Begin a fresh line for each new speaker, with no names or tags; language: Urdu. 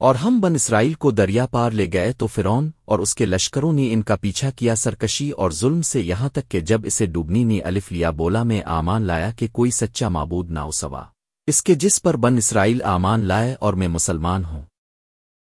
اور ہم بن اسرائیل کو دریا پار لے گئے تو فرعون اور اس کے لشکروں نے ان کا پیچھا کیا سرکشی اور ظلم سے یہاں تک کہ جب اسے ڈوبنی نے الف لیا بولا میں آمان لایا کہ کوئی سچا معبود نہ اسوا اس کے جس پر بن اسرائیل آمان لائے اور میں مسلمان ہوں۔